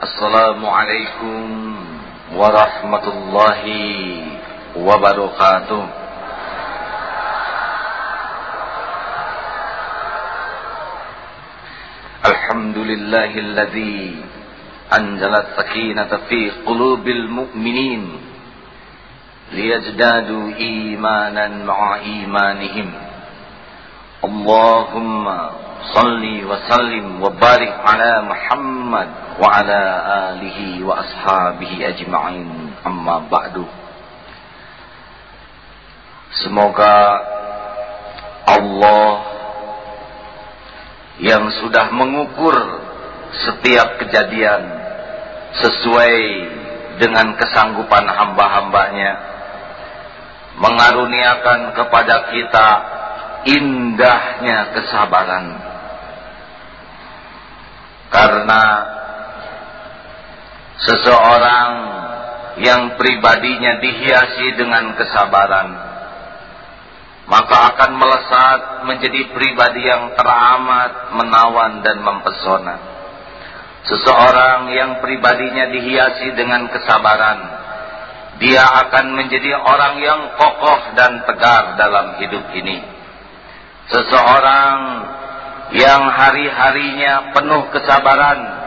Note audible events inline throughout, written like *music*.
السلام عليكم ورحمة الله وبركاته. الحمد لله الذي أنزل السكينة في قلوب المؤمنين ليزدادوا إيمانا مع إيمانهم. اللهم صل وسلم وبارك على محمد وعلى آله وأصحابه أجمعين أما بعد Semoga Allah yang sudah mengukur setiap kejadian sesuai dengan kesanggupan hamba-hambanya mengaruniakan kepada kita indahnya kesabaran karena seseorang yang pribadinya dihiasi dengan kesabaran maka akan melesat menjadi pribadi yang teramat menawan dan mempesona. Seseorang yang pribadinya dihiasi dengan kesabaran, dia akan menjadi orang yang kokoh dan tegar dalam hidup ini. Seseorang yang hari-harinya penuh kesabaran,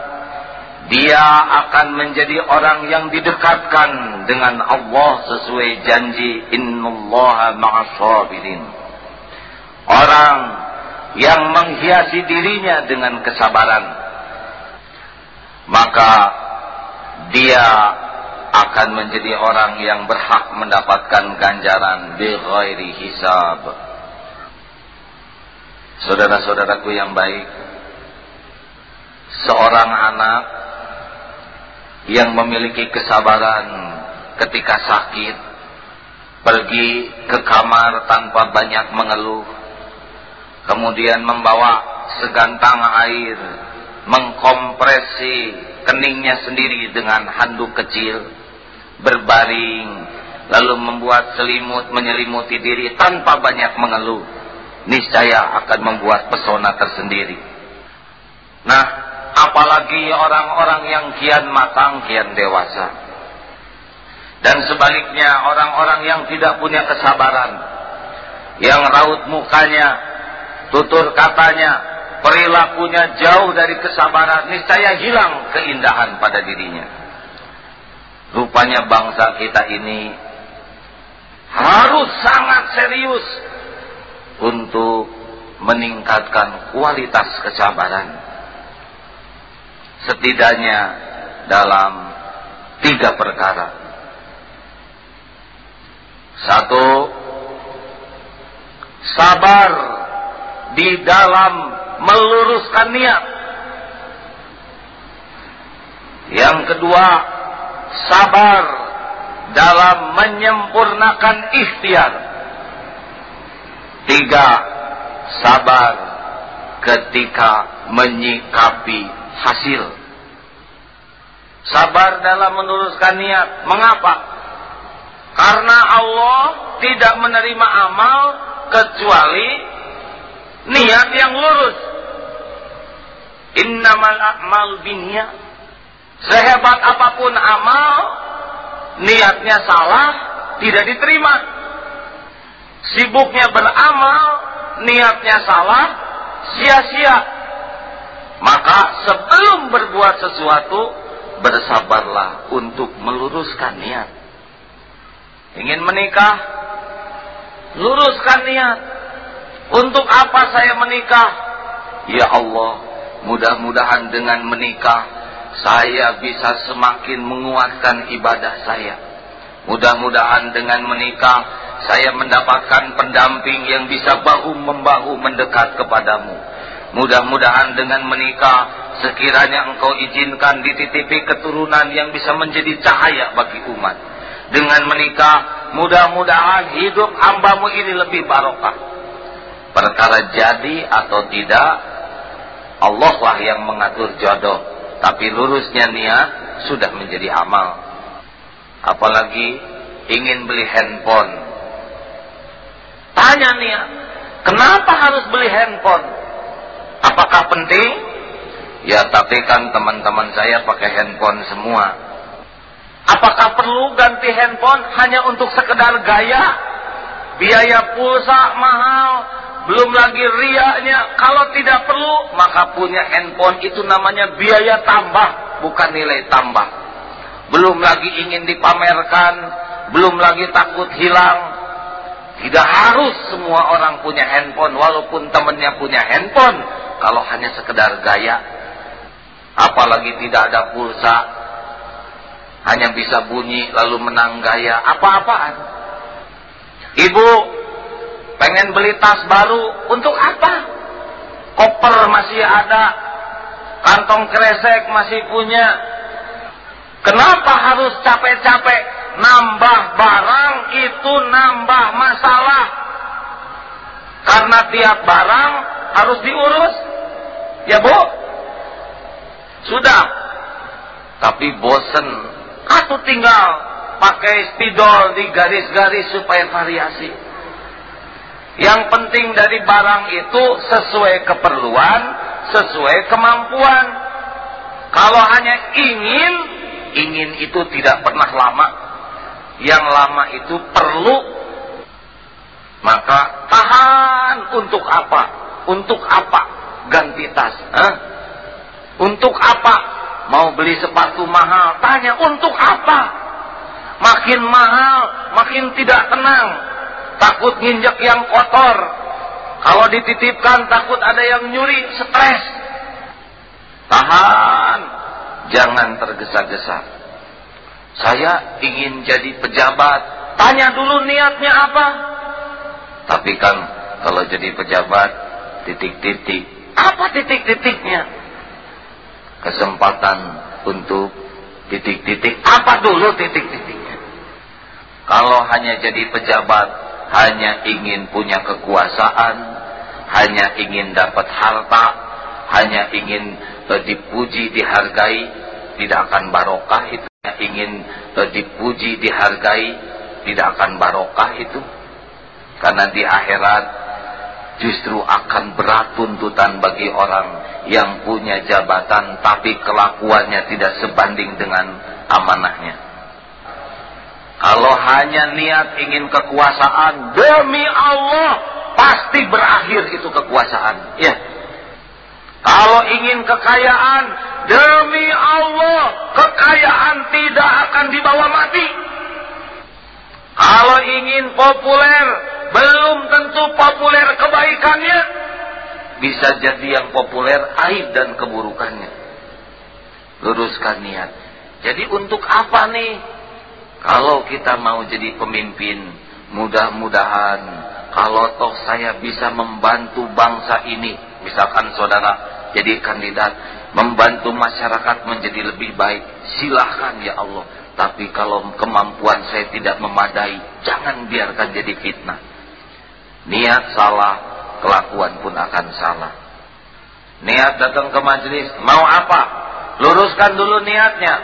dia akan menjadi orang yang didekatkan dengan Allah sesuai janji innallaha ma'asabirin orang yang menghiasi dirinya dengan kesabaran maka dia akan menjadi orang yang berhak mendapatkan ganjaran bi ghairi hisab saudara-saudaraku yang baik seorang anak yang memiliki kesabaran ketika sakit, pergi ke kamar tanpa banyak mengeluh, kemudian membawa segantang air, mengkompresi keningnya sendiri dengan handuk kecil, berbaring, lalu membuat selimut menyelimuti diri tanpa banyak mengeluh, niscaya akan membuat pesona tersendiri. Nah, apalagi orang-orang yang kian matang, kian dewasa. Dan sebaliknya orang-orang yang tidak punya kesabaran, yang raut mukanya, tutur katanya, perilakunya jauh dari kesabaran, niscaya hilang keindahan pada dirinya. Rupanya bangsa kita ini harus sangat serius untuk meningkatkan kualitas kesabaran setidaknya dalam tiga perkara. Satu, sabar di dalam meluruskan niat. Yang kedua, sabar dalam menyempurnakan ikhtiar. Tiga, sabar ketika menyikapi hasil. Sabar dalam menuruskan niat. Mengapa? Karena Allah tidak menerima amal kecuali niat yang lurus. Innamal a'mal binniyat. Sehebat apa pun amal, niatnya salah, tidak diterima. Sibuknya beramal, niatnya salah, sia-sia maka sebelum berbuat sesuatu, bersabarlah untuk meluruskan niat. Ingin menikah, luruskan niat. Untuk apa saya menikah? Ya Allah, mudah-mudahan dengan menikah, saya bisa semakin menguatkan ibadah saya. Mudah-mudahan dengan menikah, saya mendapatkan pendamping yang bisa bahu-membahu mendekat kepadamu Mudah-mudahan dengan menikah sekiranya engkau izinkan dititipi keturunan yang bisa menjadi cahaya bagi umat. Dengan menikah mudah-mudahan hidup hambamu ini lebih barokah. Perkara jadi atau tidak Allah lah yang mengatur jodoh. Tapi lurusnya niat sudah menjadi amal. Apalagi ingin beli handphone. Tanya niat, kenapa harus beli handphone? Apakah penting? Ya tapi kan teman-teman saya pakai handphone semua. Apakah perlu ganti handphone hanya untuk sekedar gaya? Biaya pulsa mahal, belum lagi riaknya. Kalau tidak perlu, maka punya handphone itu namanya biaya tambah, bukan nilai tambah. Belum lagi ingin dipamerkan, belum lagi takut hilang. Tidak harus semua orang punya handphone, walaupun temannya punya handphone. Kalau hanya sekedar gaya, apalagi tidak ada pulsa, hanya bisa bunyi lalu menang gaya, apa-apaan. Ibu pengen beli tas baru, untuk apa? Koper masih ada, kantong kresek masih punya. Kenapa harus capek-capek nambah barang itu nambah masalah? Karena tiap barang harus diurus. Ya bu, sudah. Tapi bosen. Atau tinggal pakai spidol di garis-garis supaya variasi. Yang penting dari barang itu sesuai keperluan, sesuai kemampuan. Kalau hanya ingin, ingin itu tidak pernah lama. Yang lama itu perlu. Maka tahan untuk apa? Untuk apa? Ganti tas. Hah? Untuk apa? Mau beli sepatu mahal? Tanya untuk apa? Makin mahal, makin tidak tenang. Takut nginjek yang kotor. Kalau dititipkan takut ada yang nyuri, stres. Tahan. Jangan tergesa-gesa. Saya ingin jadi pejabat. Tanya dulu niatnya apa? Tapi kan kalau jadi pejabat, titik-titik. Apa titik-titiknya? kesempatan untuk titik-titik. Apa dulu titik-titiknya? Kalau hanya jadi pejabat, hanya ingin punya kekuasaan, hanya ingin dapat harta, hanya ingin uh, dipuji, dihargai, tidak akan barokah itu. Ingin uh, dipuji, dihargai, tidak akan barokah itu. Karena di akhirat justru akan berat tuntutan bagi orang yang punya jabatan tapi kelakuannya tidak sebanding dengan amanahnya. Kalau hanya niat ingin kekuasaan demi Allah pasti berakhir itu kekuasaan. Ya. Kalau ingin kekayaan demi Allah kekayaan tidak akan dibawa mati. Kalau ingin populer belum tentu populer kebaikannya bisa jadi yang populer aib dan keburukannya. Luruskan niat. Jadi untuk apa nih? Kalau kita mau jadi pemimpin, mudah-mudahan kalau toh saya bisa membantu bangsa ini, misalkan saudara jadi kandidat, membantu masyarakat menjadi lebih baik, silahkan ya Allah. Tapi kalau kemampuan saya tidak memadai, jangan biarkan jadi fitnah. Niat salah, kelakuan pun akan salah. Niat datang ke majelis, mau apa? Luruskan dulu niatnya.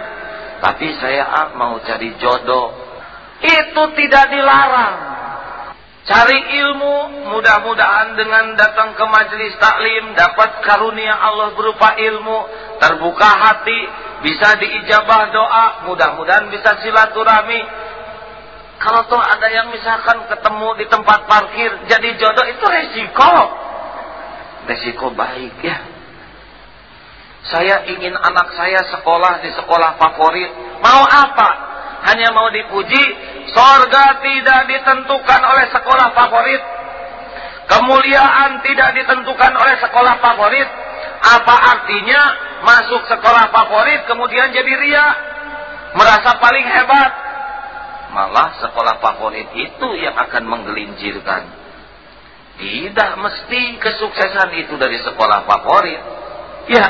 Tapi saya mau cari jodoh. Itu tidak dilarang. Cari ilmu, mudah-mudahan dengan datang ke majelis taklim dapat karunia Allah berupa ilmu, terbuka hati, bisa diijabah doa, mudah-mudahan bisa silaturahmi, kalau tuh ada yang misalkan ketemu di tempat parkir jadi jodoh itu resiko. Resiko baik ya. Saya ingin anak saya sekolah di sekolah favorit. Mau apa? Hanya mau dipuji. Sorga tidak ditentukan oleh sekolah favorit. Kemuliaan tidak ditentukan oleh sekolah favorit. Apa artinya masuk sekolah favorit kemudian jadi ria? Merasa paling hebat Malah sekolah favorit itu yang akan menggelincirkan. Tidak mesti kesuksesan itu dari sekolah favorit. Ya.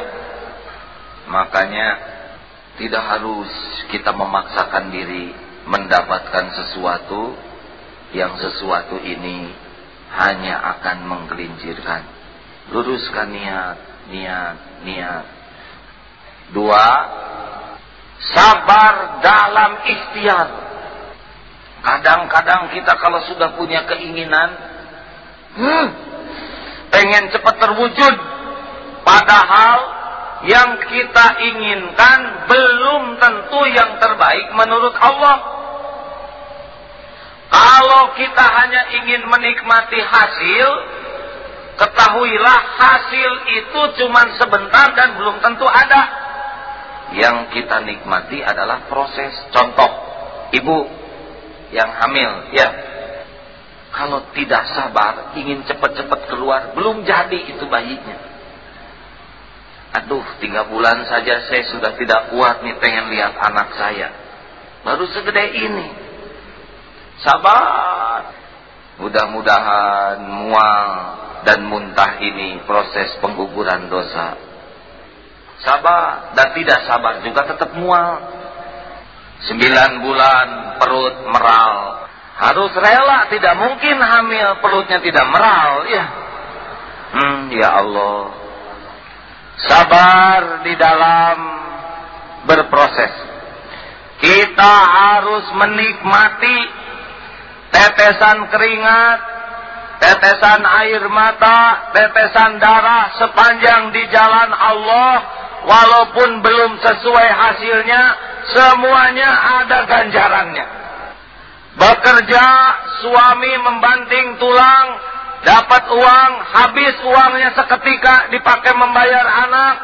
Makanya tidak harus kita memaksakan diri mendapatkan sesuatu yang sesuatu ini hanya akan menggelincirkan. Luruskan niat, niat, niat. Dua, sabar dalam ikhtiar. Kadang-kadang kita kalau sudah punya keinginan, hmm, pengen cepat terwujud. Padahal yang kita inginkan belum tentu yang terbaik menurut Allah. Kalau kita hanya ingin menikmati hasil, ketahuilah hasil itu cuma sebentar dan belum tentu ada. Yang kita nikmati adalah proses. Contoh, ibu yang hamil, ya. Kalau tidak sabar, ingin cepat-cepat keluar, belum jadi itu bayinya. Aduh, tiga bulan saja saya sudah tidak kuat nih pengen lihat anak saya. Baru segede ini. Sabar. Mudah-mudahan mual dan muntah ini proses pengguguran dosa. Sabar dan tidak sabar juga tetap mual. Sembilan bulan perut meral. Harus rela, tidak mungkin hamil perutnya tidak meral. Ya, hmm, ya Allah sabar di dalam berproses. Kita harus menikmati tetesan keringat, tetesan air mata, tetesan darah sepanjang di jalan Allah, walaupun belum sesuai hasilnya, semuanya ada ganjarannya. Bekerja, suami membanting tulang, dapat uang, habis uangnya seketika dipakai membayar anak,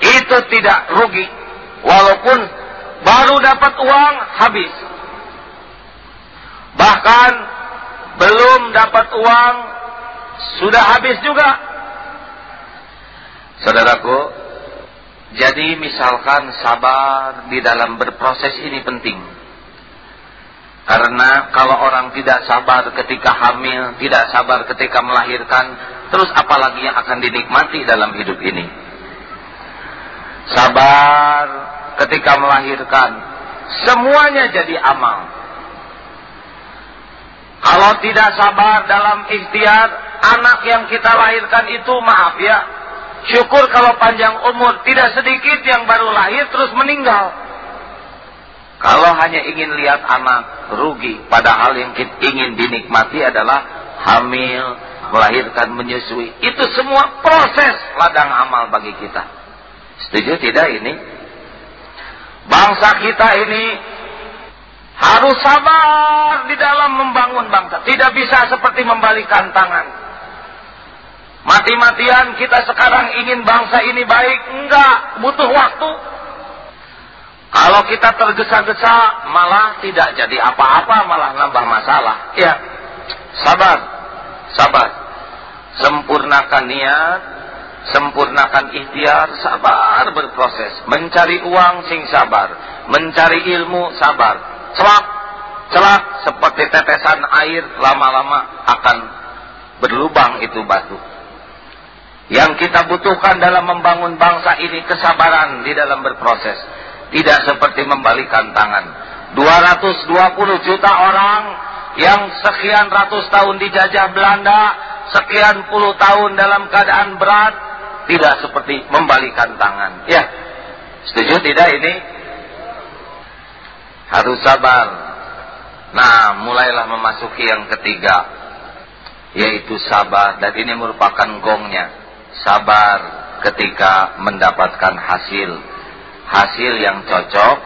itu tidak rugi. Walaupun baru dapat uang, habis. Bahkan belum dapat uang, sudah habis juga. Saudaraku, jadi misalkan sabar di dalam berproses ini penting. Karena kalau orang tidak sabar ketika hamil, tidak sabar ketika melahirkan, terus apalagi yang akan dinikmati dalam hidup ini? Sabar ketika melahirkan, semuanya jadi amal. Kalau tidak sabar dalam ikhtiar, anak yang kita lahirkan itu maaf ya, syukur kalau panjang umur, tidak sedikit yang baru lahir terus meninggal. Kalau hanya ingin lihat anak rugi, padahal yang kita ingin dinikmati adalah hamil, melahirkan, menyusui. Itu semua proses ladang amal bagi kita. Setuju tidak ini? Bangsa kita ini harus sabar di dalam membangun bangsa. Tidak bisa seperti membalikan tangan. Mati-matian kita sekarang ingin bangsa ini baik. Enggak, butuh waktu. Kalau kita tergesa-gesa malah tidak jadi apa-apa, malah nambah masalah. Ya, sabar, sabar. Sempurnakan niat, sempurnakan ikhtiar, sabar berproses. Mencari uang sing sabar, mencari ilmu sabar. Celak, celak seperti tetesan air lama-lama akan berlubang itu batu. Yang kita butuhkan dalam membangun bangsa ini kesabaran di dalam berproses tidak seperti membalikan tangan. 220 juta orang yang sekian ratus tahun dijajah Belanda, sekian puluh tahun dalam keadaan berat, tidak seperti membalikan tangan. Ya, setuju tidak ini? Harus sabar. Nah, mulailah memasuki yang ketiga, yaitu sabar. Dan ini merupakan gongnya. Sabar ketika mendapatkan hasil hasil yang cocok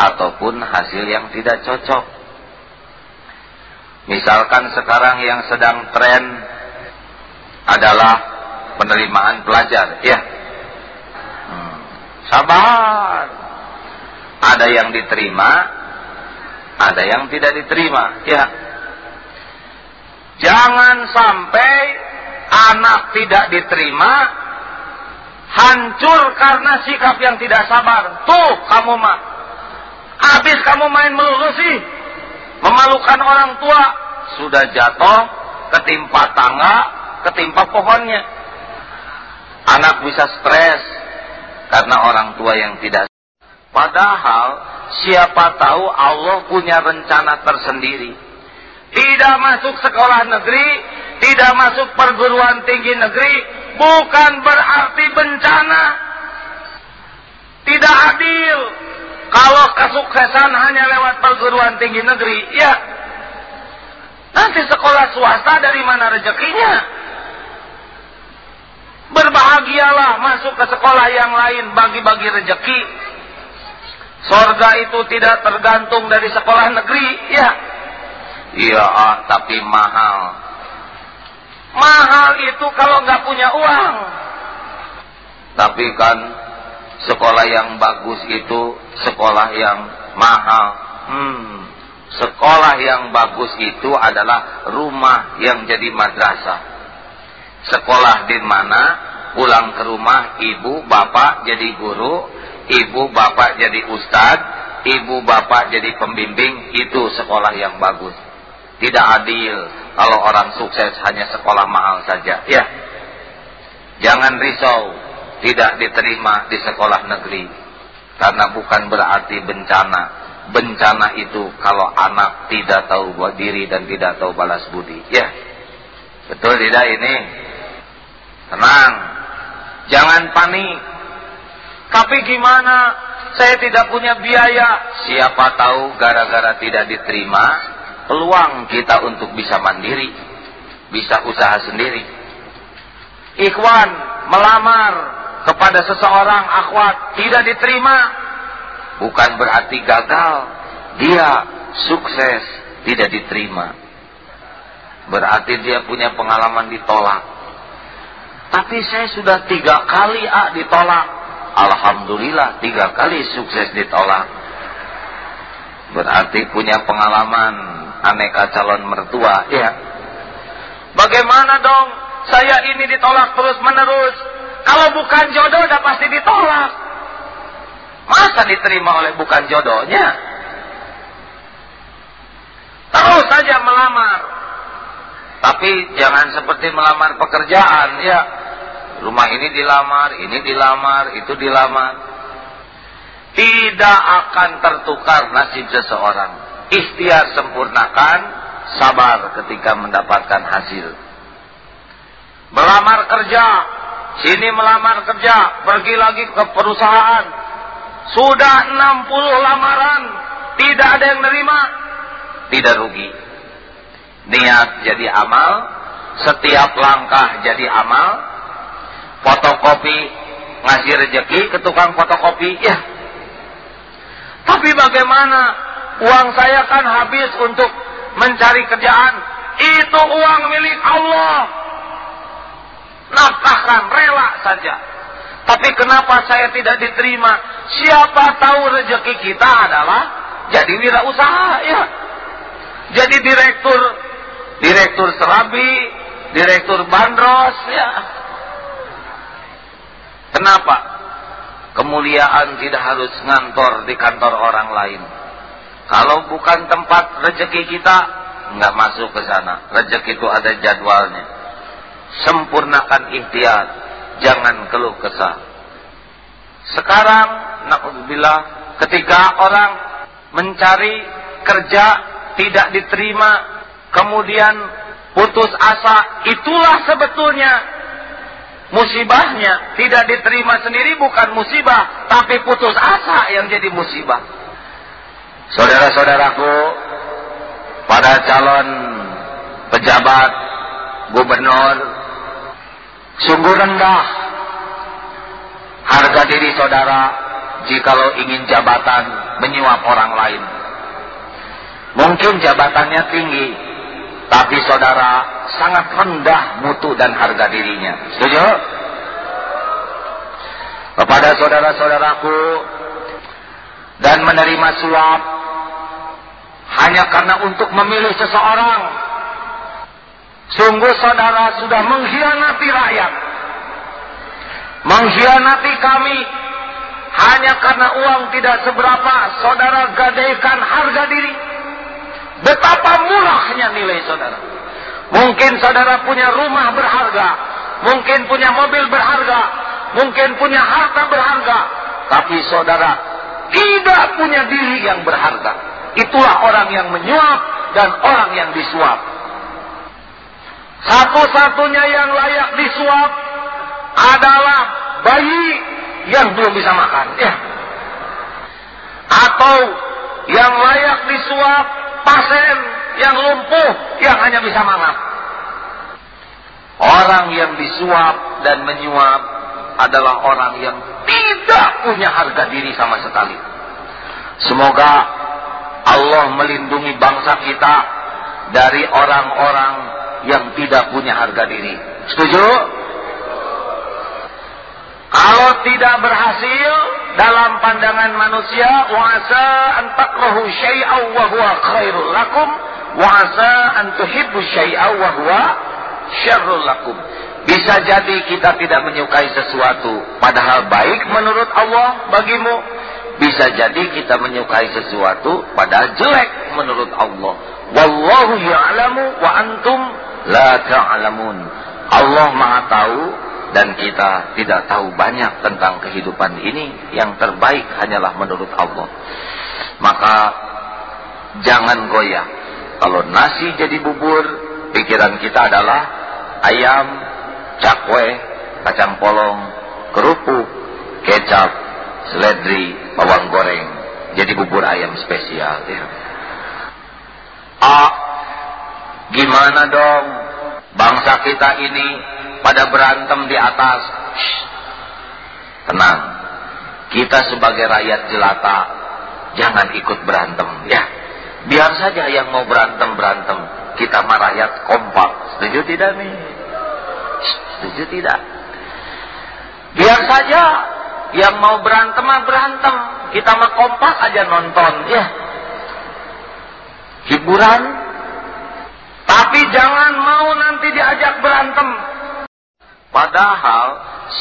ataupun hasil yang tidak cocok. Misalkan sekarang yang sedang tren adalah penerimaan pelajar, ya. Hmm. Sabar. Ada yang diterima, ada yang tidak diterima, ya. Jangan sampai anak tidak diterima hancur karena sikap yang tidak sabar. Tuh kamu mah. Habis kamu main melulu sih. Memalukan orang tua. Sudah jatuh, ketimpa tangga, ketimpa pohonnya. Anak bisa stres karena orang tua yang tidak. Padahal siapa tahu Allah punya rencana tersendiri. Tidak masuk sekolah negeri, tidak masuk perguruan tinggi negeri, bukan berarti bencana. Tidak adil. Kalau kesuksesan hanya lewat perguruan tinggi negeri, ya. Nanti sekolah swasta dari mana rezekinya? Berba Berbahagialah masuk ke sekolah yang lain bagi-bagi rejeki. Sorga itu tidak tergantung dari sekolah negeri, ya. Iya, ah, tapi mahal. Mahal itu kalau nggak punya uang. Tapi kan sekolah yang bagus itu sekolah yang mahal. Hmm. Sekolah yang bagus itu adalah rumah yang jadi madrasah. Sekolah di mana pulang ke rumah ibu bapak jadi guru, ibu bapak jadi ustadz, ibu bapak jadi pembimbing, itu sekolah yang bagus. Tidak adil kalau orang sukses hanya sekolah mahal saja. Ya, jangan risau, tidak diterima di sekolah negeri. Karena bukan berarti bencana bencana itu kalau anak tidak tahu buat diri dan tidak tahu balas budi. Ya. Betul tidak ini? Tenang. Jangan panik. Tapi gimana? Saya tidak punya biaya. Siapa tahu gara-gara tidak diterima, peluang kita untuk bisa mandiri, bisa usaha sendiri. Ikhwan melamar kepada seseorang akhwat tidak diterima, bukan berarti gagal. Dia sukses, tidak diterima. Berarti dia punya pengalaman ditolak. Tapi saya sudah tiga kali ah ditolak. Alhamdulillah tiga kali sukses ditolak. Berarti punya pengalaman aneka calon mertua. Ya. Bagaimana dong saya ini ditolak terus menerus. Kalau bukan jodoh udah pasti ditolak. Masa diterima oleh bukan jodohnya? Terus saja melamar. Tapi jangan seperti melamar pekerjaan ya. Rumah ini dilamar, ini dilamar, itu dilamar. Tidak akan tertukar nasib seseorang. Ikhtiar sempurnakan, sabar ketika mendapatkan hasil. Melamar kerja, sini melamar kerja, pergi lagi ke perusahaan, sudah 60 lamaran, tidak ada yang nerima, tidak rugi. Niat jadi amal, setiap langkah jadi amal, fotokopi ngasih rejeki ke tukang fotokopi, ya. Tapi bagaimana uang saya kan habis untuk mencari kerjaan, itu uang milik Allah. Nafkahkan, rela saja. Tapi kenapa saya tidak diterima? Siapa tahu rezeki kita adalah jadi wirausaha ya. Jadi direktur direktur serabi, direktur bandros ya. Kenapa? Kemuliaan tidak harus ngantor di kantor orang lain. Kalau bukan tempat rezeki kita, nggak masuk ke sana. Rezeki itu ada jadwalnya. Sempurnakan ikhtiar, jangan keluh kesah. Sekarang, naudzubillah, ketika orang mencari kerja tidak diterima, kemudian putus asa, itulah sebetulnya musibahnya. Tidak diterima sendiri bukan musibah, tapi putus asa yang jadi musibah. Saudara-saudaraku, pada calon pejabat gubernur, sungguh rendah harga diri saudara jikalau ingin jabatan menyuap orang lain. Mungkin jabatannya tinggi, tapi saudara sangat rendah mutu dan harga dirinya. Setuju? Kepada saudara-saudaraku dan menerima suap hanya karena untuk memilih seseorang. Sungguh saudara sudah mengkhianati rakyat. Mengkhianati kami hanya karena uang tidak seberapa saudara gadaikan harga diri. Betapa murahnya nilai saudara. Mungkin saudara punya rumah berharga, mungkin punya mobil berharga, mungkin punya harta berharga, tapi saudara tidak punya diri yang berharga. Itulah orang yang menyuap dan orang yang disuap. Satu-satunya yang layak disuap adalah bayi yang belum bisa makan. Ya. Atau yang layak disuap pasien yang lumpuh yang hanya bisa mangap. Orang yang disuap dan menyuap adalah orang yang tidak punya harga diri sama sekali. Semoga Allah melindungi bangsa kita dari orang-orang yang tidak punya harga diri. Setuju? Kalau tidak berhasil dalam pandangan manusia, wasa antakrahu syai'aw wa huwa khairul lakum, wasa antuhibbu syai'aw wa huwa syarrul lakum. Bisa jadi kita tidak menyukai sesuatu padahal baik menurut Allah bagimu. Bisa jadi kita menyukai sesuatu padahal jelek menurut Allah. Wallahu ya'lamu wa antum la ta'lamun. Allah Maha tahu dan kita tidak tahu banyak tentang kehidupan ini yang terbaik hanyalah menurut Allah maka jangan goyah kalau nasi jadi bubur pikiran kita adalah ayam cakwe kacang polong kerupuk kecap seledri bawang goreng jadi bubur ayam spesial ya. Ah, gimana dong bangsa kita ini pada berantem di atas. Shh, tenang. Kita sebagai rakyat jelata jangan ikut berantem ya. Biar saja yang mau berantem berantem. Kita mah rakyat kompak. Setuju tidak nih? Setuju tidak? Biar saja yang mau berantem mah berantem. Kita mah kompak aja nonton ya. Hiburan tapi jangan mau nanti diajak berantem. Padahal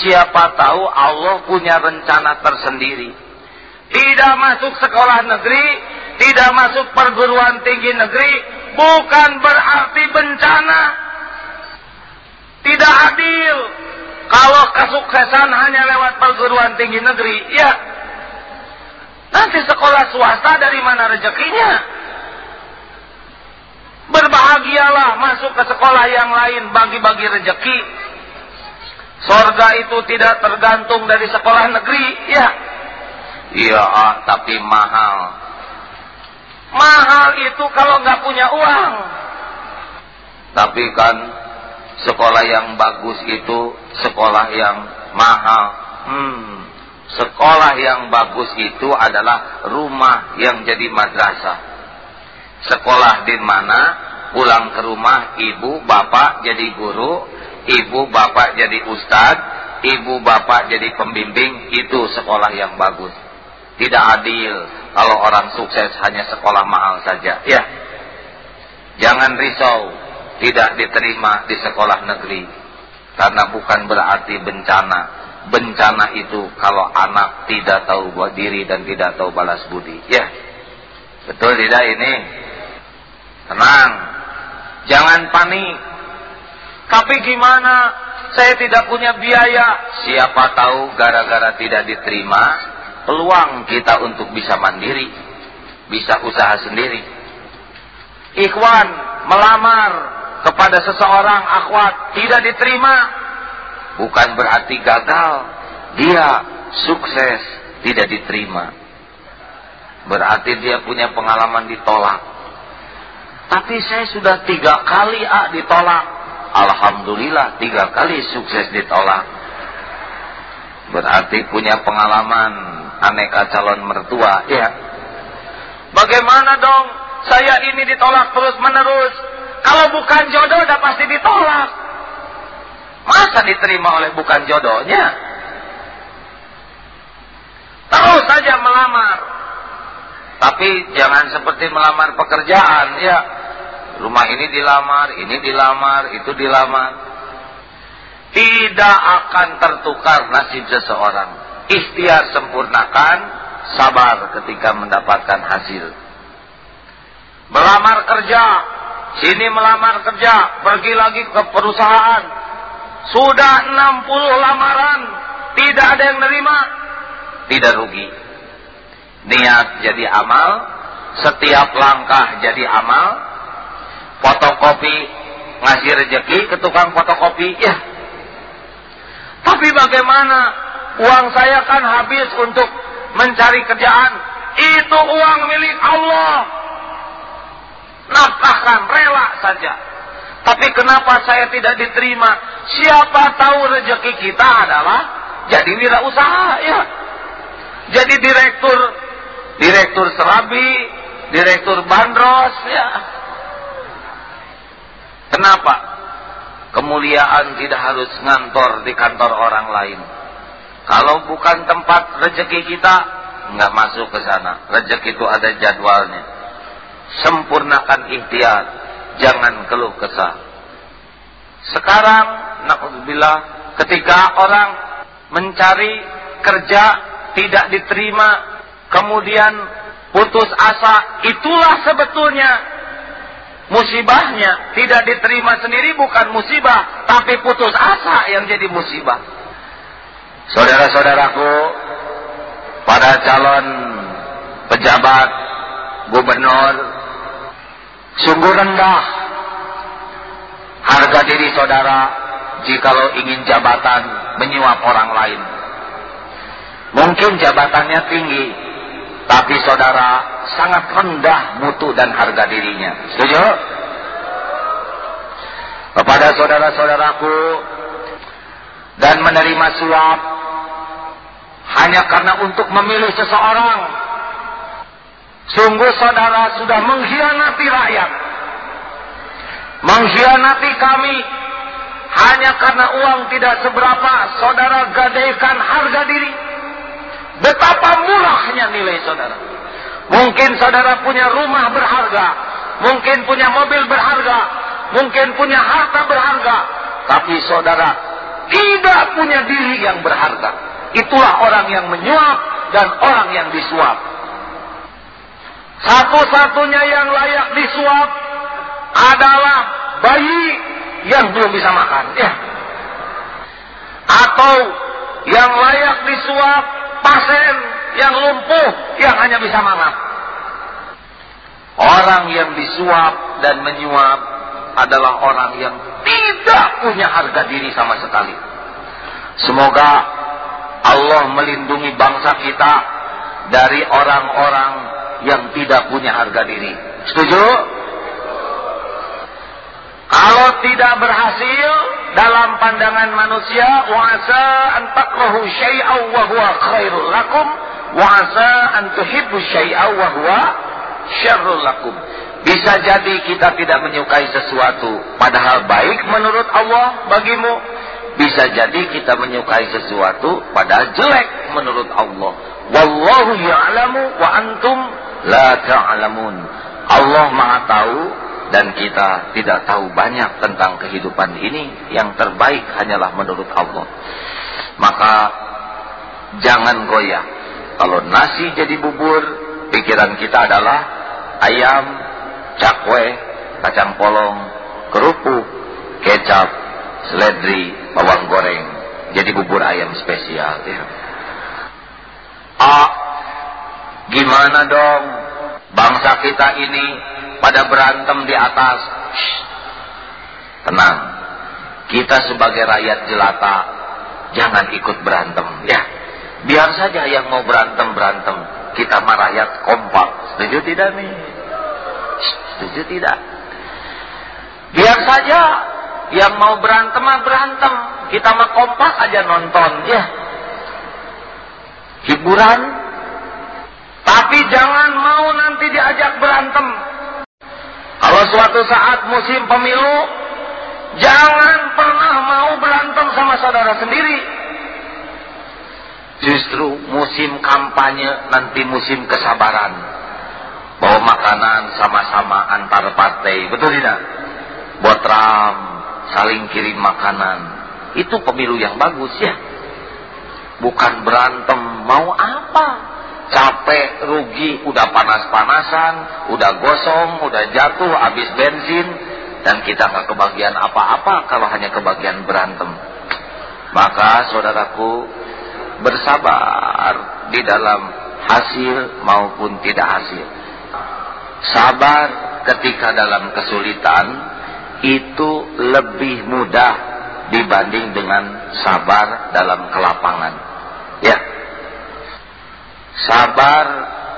siapa tahu Allah punya rencana tersendiri. Tidak masuk sekolah negeri, tidak masuk perguruan tinggi negeri, bukan berarti bencana. Tidak adil. Kalau kesuksesan hanya lewat perguruan tinggi negeri, ya. Nanti sekolah swasta dari mana rezekinya? Berbahagialah masuk ke sekolah yang lain bagi-bagi rezeki Sorga itu tidak tergantung dari sekolah negeri, ya. Iya, tapi mahal. Mahal itu kalau nggak punya uang. Tapi kan sekolah yang bagus itu sekolah yang mahal. Hmm. Sekolah yang bagus itu adalah rumah yang jadi madrasah. Sekolah di mana pulang ke rumah ibu bapak jadi guru, ibu bapak jadi ustadz, ibu bapak jadi pembimbing, itu sekolah yang bagus. Tidak adil kalau orang sukses hanya sekolah mahal saja. Ya, jangan risau, tidak diterima di sekolah negeri. Karena bukan berarti bencana. Bencana itu kalau anak tidak tahu buat diri dan tidak tahu balas budi. Ya, betul tidak ini? Tenang, jangan panik tapi gimana? Saya tidak punya biaya. Siapa tahu gara-gara tidak diterima, peluang kita untuk bisa mandiri. Bisa usaha sendiri. Ikhwan melamar kepada seseorang akhwat tidak diterima. Bukan berarti gagal. Dia sukses tidak diterima. Berarti dia punya pengalaman ditolak. Tapi saya sudah tiga kali ah ditolak Alhamdulillah tiga kali sukses ditolak. Berarti punya pengalaman aneka calon mertua. Ya. Bagaimana dong saya ini ditolak terus menerus. Kalau bukan jodoh udah pasti ditolak. Masa diterima oleh bukan jodohnya? Terus saja melamar. Tapi jangan seperti melamar pekerjaan ya Rumah ini dilamar, ini dilamar, itu dilamar. Tidak akan tertukar nasib seseorang. Ikhtiar sempurnakan, sabar ketika mendapatkan hasil. Melamar kerja, sini melamar kerja, pergi lagi ke perusahaan. Sudah 60 lamaran, tidak ada yang nerima, tidak rugi. Niat jadi amal, setiap langkah jadi amal, fotokopi ngasih rejeki ke tukang fotokopi ya. Tapi bagaimana? Uang saya kan habis untuk mencari kerjaan. Itu uang milik Allah nafkahkan rela saja tapi kenapa saya tidak diterima siapa tahu rejeki kita adalah jadi wirausaha ya. Jadi direktur direktur serabi, direktur bandros ya. Kenapa? Kemuliaan tidak harus ngantor di kantor orang lain. Kalau bukan tempat rezeki kita, nggak masuk ke sana. Rezeki itu ada jadwalnya. Sempurnakan ikhtiar, jangan keluh kesah. Sekarang, naudzubillah, ketika orang mencari kerja tidak diterima, kemudian putus asa, itulah sebetulnya musibahnya. Tidak diterima sendiri bukan musibah, tapi putus asa yang jadi musibah. Saudara-saudaraku, pada calon pejabat gubernur, sungguh rendah harga diri saudara jikalau ingin jabatan menyuap orang lain. Mungkin jabatannya tinggi, tapi saudara sangat rendah mutu dan harga dirinya. Setuju? Kepada saudara-saudaraku dan menerima suap hanya karena untuk memilih seseorang. Sungguh saudara sudah mengkhianati rakyat. Mengkhianati kami hanya karena uang tidak seberapa saudara gadaikan harga diri. Betapa murahnya nilai saudara. Mungkin saudara punya rumah berharga, mungkin punya mobil berharga, mungkin punya harta berharga, tapi saudara tidak punya diri yang berharga. Itulah orang yang menyuap dan orang yang disuap. Satu-satunya yang layak disuap adalah bayi yang belum bisa makan. Ya. Atau yang layak disuap pasien yang lumpuh yang hanya bisa mangap. Orang yang disuap dan menyuap adalah orang yang tidak punya harga diri sama sekali. Semoga Allah melindungi bangsa kita dari orang-orang yang tidak punya harga diri. Setuju? Kalau tidak berhasil dalam pandangan manusia, wa'asa an takrahu syai'aw wa huwa khairul lakum, wa'asa an tuhibbu syai'aw wa huwa syarrul lakum. Bisa jadi kita tidak menyukai sesuatu padahal baik menurut Allah bagimu. Bisa jadi kita menyukai sesuatu padahal jelek menurut Allah. Wallahu ya'lamu wa antum la ta'lamun. Allah Maha tahu dan kita tidak tahu banyak tentang kehidupan ini. Yang terbaik hanyalah menurut Allah. Maka jangan goyah. Kalau nasi jadi bubur pikiran kita adalah ayam cakwe kacang polong kerupuk kecap seledri bawang goreng. Jadi bubur ayam spesial. Ya. Ah gimana dong bangsa kita ini pada berantem di atas. Tenang. Kita sebagai rakyat jelata jangan ikut berantem ya. Biar saja yang mau berantem berantem. Kita mah rakyat kompak. Setuju tidak nih? Setuju tidak? Biar saja yang mau berantem mah berantem. Kita mah kompak aja nonton ya. Hiburan tapi jangan mau nanti diajak berantem. Kalau suatu saat musim pemilu, jangan pernah mau berantem sama saudara sendiri. Justru musim kampanye nanti musim kesabaran. Bawa makanan sama-sama antar partai, betul tidak? Botram, saling kirim makanan. Itu pemilu yang bagus ya. Bukan berantem, mau apa? capek, rugi, udah panas-panasan, udah gosong, udah jatuh, habis bensin, dan kita nggak kebagian apa-apa kalau hanya kebagian berantem. Maka saudaraku bersabar di dalam hasil maupun tidak hasil. Sabar ketika dalam kesulitan itu lebih mudah dibanding dengan sabar dalam kelapangan. Ya, Sabar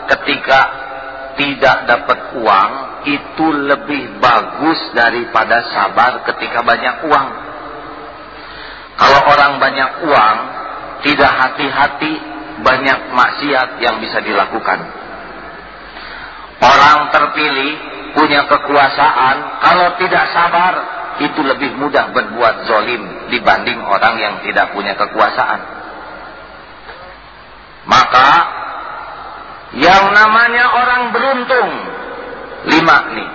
ketika tidak dapat uang itu lebih bagus daripada sabar ketika banyak uang. Kalau orang banyak uang tidak hati-hati banyak maksiat yang bisa dilakukan. Orang terpilih punya kekuasaan, kalau tidak sabar itu lebih mudah berbuat zolim dibanding orang yang tidak punya kekuasaan. Maka yang namanya orang beruntung lima nih.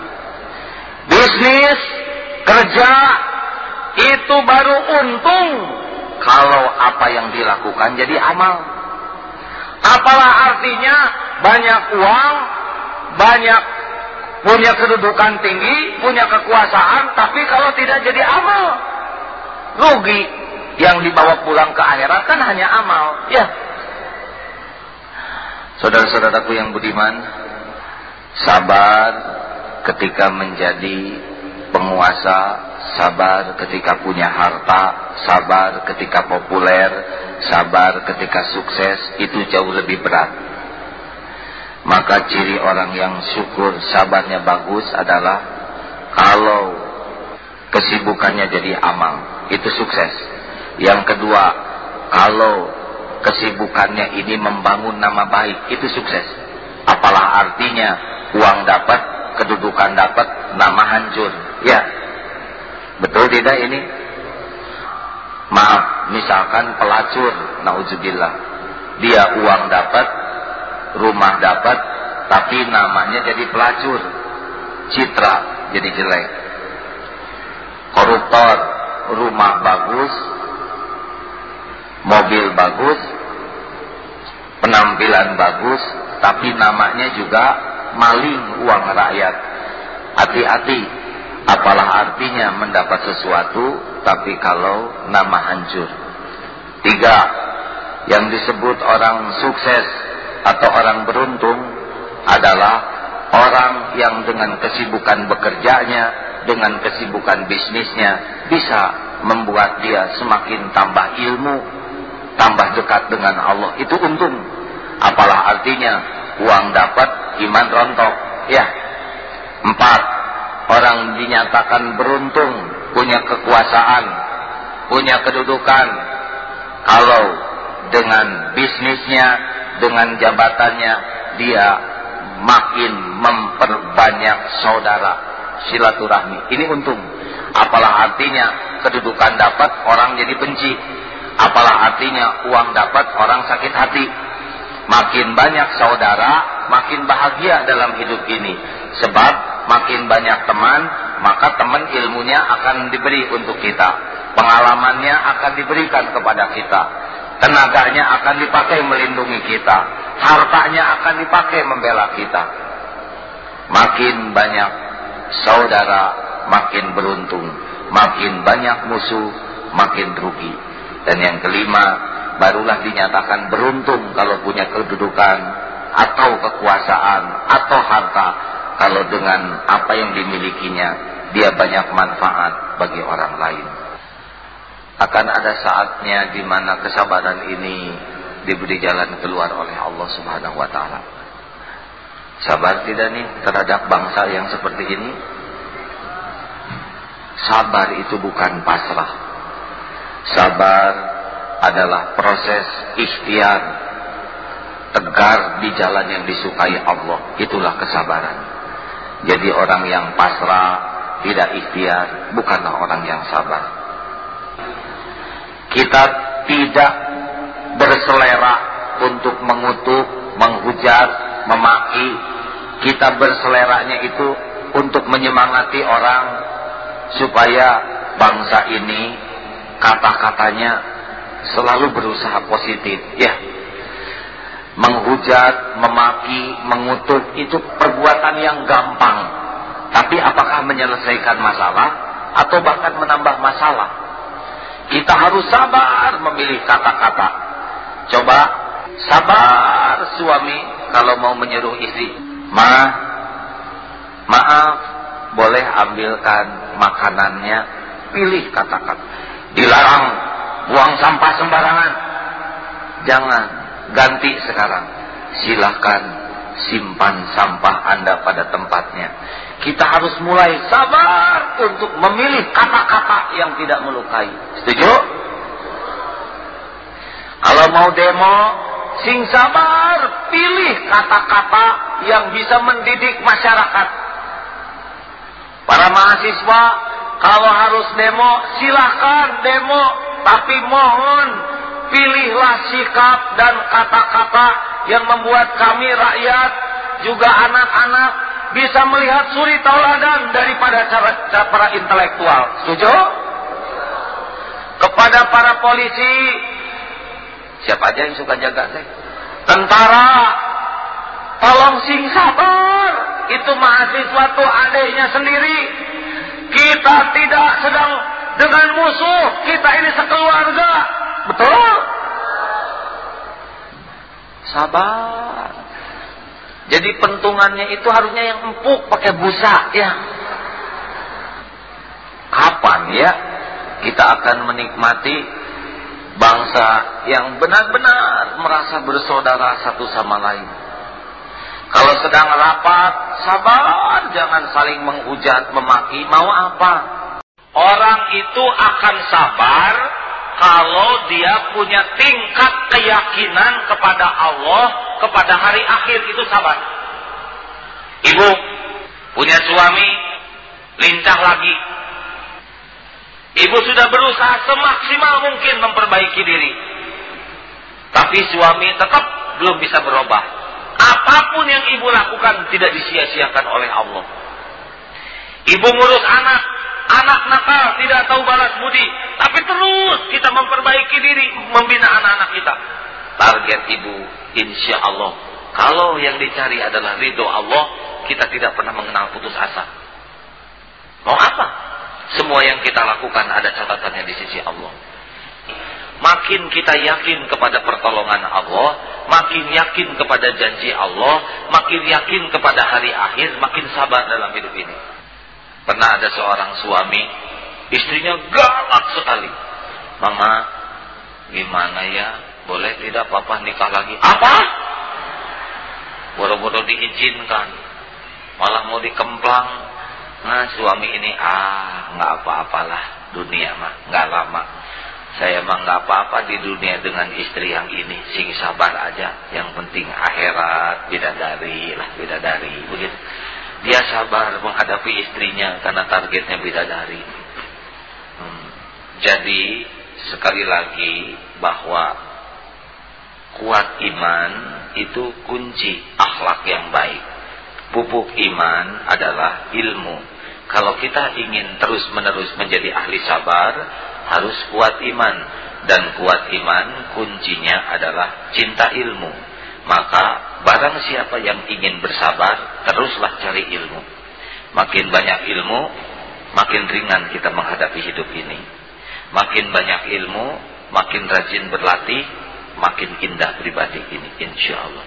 Bisnis, kerja itu baru untung kalau apa yang dilakukan jadi amal. Apalah artinya banyak uang, banyak punya kedudukan tinggi, punya kekuasaan, tapi kalau tidak jadi amal, rugi. Yang dibawa pulang ke akhirat kan hanya amal. Ya. Saudara-saudaraku yang budiman, sabar ketika menjadi penguasa, sabar ketika punya harta, sabar ketika populer, sabar ketika sukses, itu jauh lebih berat. Maka ciri orang yang syukur sabarnya bagus adalah kalau kesibukannya jadi amal, itu sukses. Yang kedua, kalau kesibukannya ini membangun nama baik, itu sukses. Apalah artinya uang dapat, kedudukan dapat, nama hancur. Ya, betul tidak ini? Maaf, misalkan pelacur, naudzubillah. Dia uang dapat, rumah dapat, tapi namanya jadi pelacur. Citra jadi jelek. Koruptor, rumah bagus, mobil bagus, penampilan bagus, tapi namanya juga maling uang rakyat. Hati-hati, apalah artinya mendapat sesuatu, tapi kalau nama hancur. Tiga, yang disebut orang sukses atau orang beruntung adalah orang yang dengan kesibukan bekerjanya, dengan kesibukan bisnisnya bisa membuat dia semakin tambah ilmu, tambah dekat dengan Allah. Itu untung. Apalah artinya uang dapat, iman rontok. Ya. Empat, orang dinyatakan beruntung, punya kekuasaan, punya kedudukan. Kalau dengan bisnisnya, dengan jabatannya dia makin memperbanyak saudara silaturahmi. Ini untung. Apalah artinya kedudukan dapat orang jadi benci. Apalah artinya uang dapat orang sakit hati. Makin banyak saudara, makin bahagia dalam hidup ini. Sebab makin banyak teman, maka teman ilmunya akan diberi untuk kita. Pengalamannya akan diberikan kepada kita Tenaganya akan dipakai melindungi kita. Hartanya akan dipakai membela kita. Makin banyak saudara, makin beruntung. Makin banyak musuh, makin rugi. Dan yang kelima, barulah dinyatakan beruntung kalau punya kedudukan atau kekuasaan atau harta. Kalau dengan apa yang dimilikinya, dia banyak manfaat bagi orang lain akan ada saatnya di mana kesabaran ini diberi jalan keluar oleh Allah Subhanahu wa taala. Sabar tidak nih terhadap bangsa yang seperti ini? Sabar itu bukan pasrah. Sabar adalah proses ikhtiar tegar di jalan yang disukai Allah. Itulah kesabaran. Jadi orang yang pasrah, tidak ikhtiar, bukanlah orang yang sabar kita tidak berselera untuk mengutuk, menghujat, memaki. Kita berseleranya itu untuk menyemangati orang supaya bangsa ini kata-katanya selalu berusaha positif. Ya, menghujat, memaki, mengutuk itu perbuatan yang gampang. Tapi apakah menyelesaikan masalah atau bahkan menambah masalah? Kita harus sabar memilih kata-kata. Coba sabar suami kalau mau menyuruh istri. Ma, maaf, boleh ambilkan makanannya. Pilih kata-kata. Dilarang buang sampah sembarangan. Jangan, ganti sekarang. Silahkan simpan sampah Anda pada tempatnya. Kita harus mulai sabar untuk memilih kata-kata yang tidak melukai. Setuju? Kalau mau demo, sing sabar, pilih kata-kata yang bisa mendidik masyarakat. Para mahasiswa, kalau harus demo, silahkan demo. Tapi mohon, pilihlah sikap dan kata-kata yang membuat kami rakyat, juga anak-anak, bisa melihat suri tauladan daripada cara, cara para intelektual. Setuju? Kepada para polisi, siapa aja yang suka jaga saya? Tentara, tolong sing sabar. Itu mahasiswa tuh adiknya sendiri. Kita tidak sedang dengan musuh. Kita ini sekeluarga. Betul? Sabar. Jadi pentungannya itu harusnya yang empuk pakai busa ya. Kapan ya kita akan menikmati bangsa yang benar-benar merasa bersaudara satu sama lain. Kalau sedang rapat, sabar, jangan saling menghujat, memaki, mau apa? Orang itu akan sabar kalau dia punya tingkat keyakinan kepada Allah, kepada hari akhir itu sabar. Ibu punya suami, lincah lagi, Ibu sudah berusaha semaksimal mungkin memperbaiki diri. Tapi suami tetap belum bisa berubah. Apa pun yang ibu lakukan tidak disia-siakan oleh Allah. Ibu ngurus anak, anak nakal tidak tahu balas budi. Tapi terus kita memperbaiki diri, membina anak-anak kita. Target ibu, insya Allah. Kalau yang dicari adalah ridho Allah, kita tidak pernah mengenal putus asa. Mau apa? Semua yang kita lakukan ada catatannya di sisi Allah. Makin kita yakin kepada pertolongan Allah, makin yakin kepada janji Allah, makin yakin kepada hari akhir, makin sabar dalam hidup ini. Pernah ada seorang suami, istrinya galak sekali. Mama, gimana ya? Boleh tidak papa nikah lagi? Apa? Boro-boro diizinkan. Malah mau dikemplang Nah suami ini ah nggak apa-apalah dunia mah nggak lama. Saya mah nggak apa-apa di dunia dengan istri yang ini, sing sabar aja. Yang penting akhirat bidadari lah bidadari begitu. Dia sabar menghadapi istrinya karena targetnya bidadari. Hmm. Jadi sekali lagi bahwa kuat iman itu kunci akhlak yang baik. Pupuk iman adalah ilmu kalau kita ingin terus-menerus menjadi ahli sabar, harus kuat iman. Dan kuat iman kuncinya adalah cinta ilmu. Maka barang siapa yang ingin bersabar, teruslah cari ilmu. Makin banyak ilmu, makin ringan kita menghadapi hidup ini. Makin banyak ilmu, makin rajin berlatih, makin indah pribadi ini, insya Allah.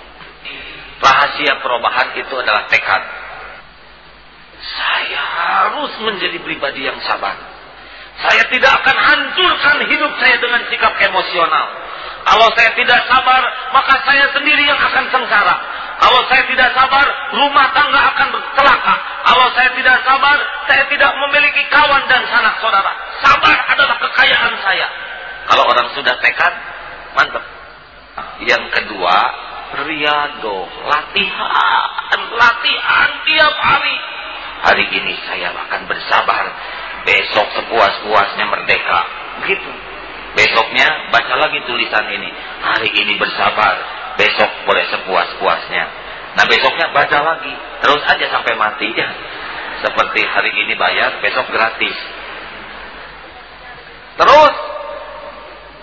Rahasia perubahan itu adalah tekad. Saya harus menjadi pribadi yang sabar. Tidak akan hancurkan hidup saya dengan sikap emosional. Kalau saya tidak sabar, maka saya sendiri yang akan sengsara. Kalau saya tidak sabar, rumah tangga akan celaka. Kalau saya tidak sabar, saya tidak memiliki kawan dan sanak saudara. Sabar adalah kekayaan saya. Kalau orang sudah tekad, mantap. Yang kedua, riado, latihan, latihan tiap hari. Hari ini saya akan bersabar. Besok sepuas-puasnya merdeka. Begitu. Besoknya baca lagi tulisan ini. Hari ini bersabar. Besok boleh sepuas-puasnya. Nah besoknya baca lagi. Terus aja sampai mati. Ya. *laughs* Seperti hari ini bayar, besok gratis. Terus.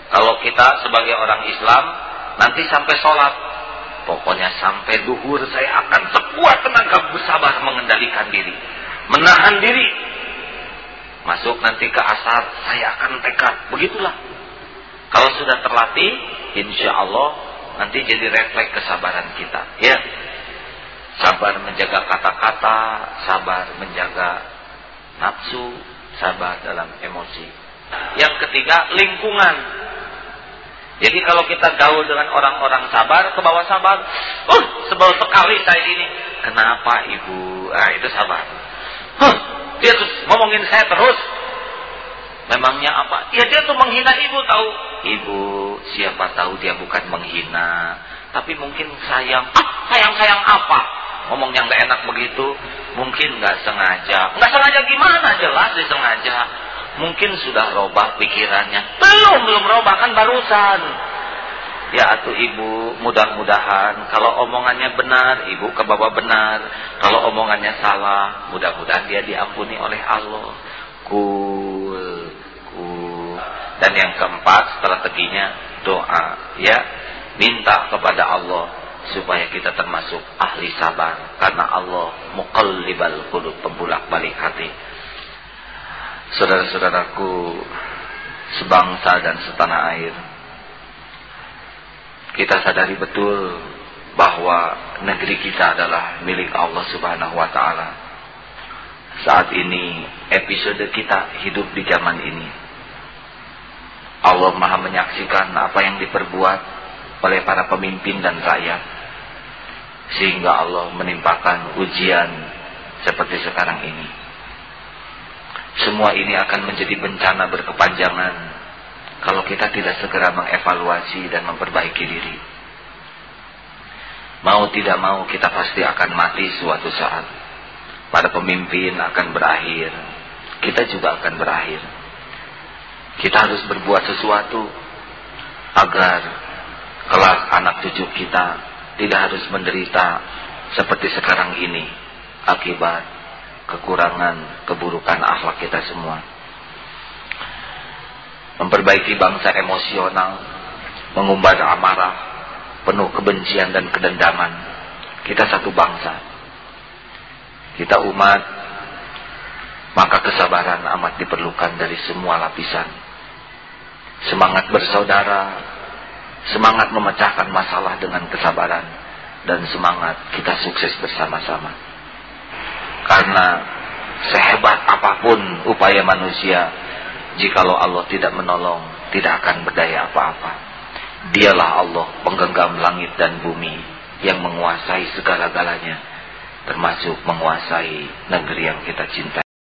Kalau kita sebagai orang Islam. Nanti sampai sholat Pokoknya sampai duhur saya akan sekuat tenaga bersabar mengendalikan diri. Menahan diri. Masuk nanti ke asar, saya akan tekad. Begitulah. Kalau sudah terlatih, insya Allah nanti jadi refleks kesabaran kita. Ya, Sabar menjaga kata-kata, sabar menjaga nafsu, sabar dalam emosi. Yang ketiga, lingkungan. Jadi kalau kita gaul dengan orang-orang sabar, ke bawah sabar, uh, sebel sekali saya ini. Kenapa ibu? Ah, itu sabar. Huh, dia terus ngomongin saya terus. Memangnya apa? Ya dia tuh menghina ibu tahu. Ibu, siapa tahu dia bukan menghina, tapi mungkin sayang. Ah, sayang-sayang apa? Ngomongnya nggak enak begitu, mungkin nggak sengaja. Nggak sengaja gimana? Jelas disengaja. Mungkin sudah robah pikirannya. Belum, belum robah kan barusan. Ya atuh ibu, mudah-mudahan kalau omongannya benar, ibu ke bawah benar. Kalau omongannya salah, mudah-mudahan dia diampuni oleh Allah. Kul, kul. Dan yang keempat strateginya doa, ya. Minta kepada Allah supaya kita termasuk ahli sabar karena Allah muqallibal qulub pembulak-balik hati. Saudara-saudaraku sebangsa dan setanah air, kita sadari betul bahwa negeri kita adalah milik Allah Subhanahu wa taala. Saat ini episode kita hidup di zaman ini. Allah Maha menyaksikan apa yang diperbuat oleh para pemimpin dan rakyat. Sehingga Allah menimpakan ujian seperti sekarang ini. Semua ini akan menjadi bencana berkepanjangan kalau kita tidak segera mengevaluasi dan memperbaiki diri. Mau tidak mau kita pasti akan mati suatu saat. Para pemimpin akan berakhir. Kita juga akan berakhir. Kita harus berbuat sesuatu agar kelak anak cucu kita tidak harus menderita seperti sekarang ini akibat kekurangan keburukan akhlak kita semua memperbaiki bangsa emosional, mengumbar amarah, penuh kebencian dan kedendaman. Kita satu bangsa. Kita umat, maka kesabaran amat diperlukan dari semua lapisan. Semangat bersaudara, semangat memecahkan masalah dengan kesabaran, dan semangat kita sukses bersama-sama. Karena sehebat apa pun upaya manusia, Jikalau Allah tidak menolong, tidak akan berdaya apa-apa. Dialah Allah penggenggam langit dan bumi yang menguasai segala-galanya, termasuk menguasai negeri yang kita cintai.